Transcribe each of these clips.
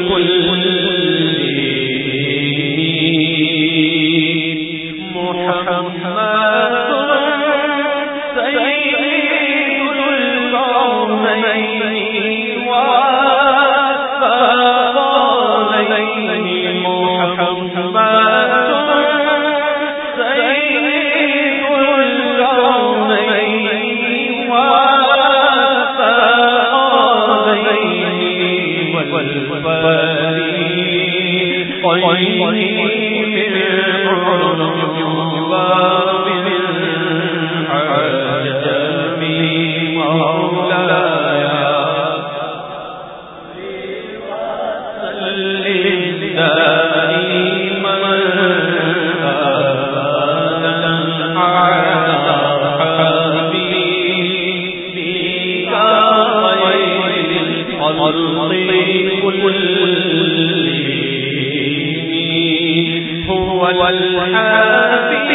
کل کل والحبيب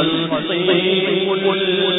المطيب المطيب